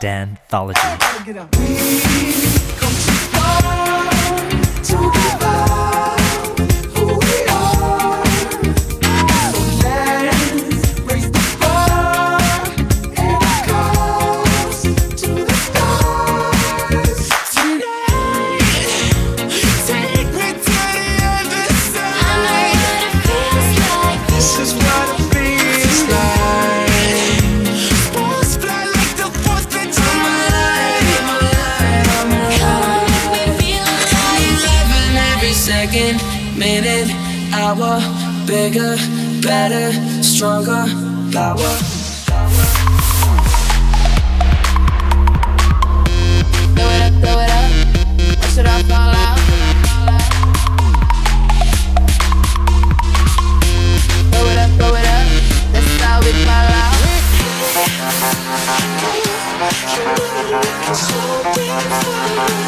Danthology. minute, hour, bigger, better, stronger, power. Throw it up, throw it up, push it up all out. Throw it up, throw it up, that's how we fall out. So bring.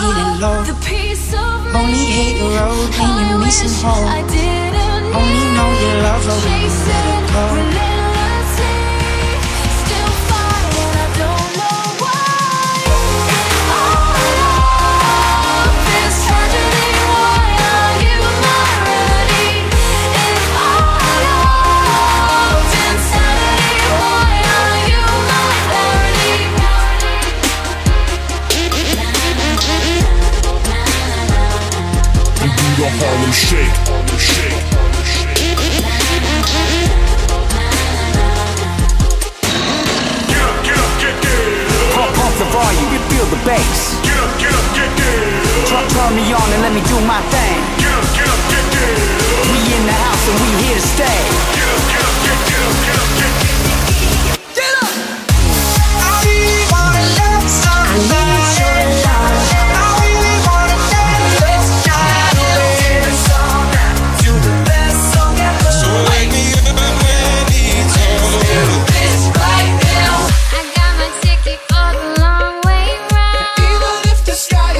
feeling low. Only hate the road when you need some hope. Only know you love her when you let her go. Harlem Shake. Shake. Get up, get up, get the volume, you feel the bass. Up, get up. Turn, me on and let me do my thing. We in the house and we here to stay. Get up.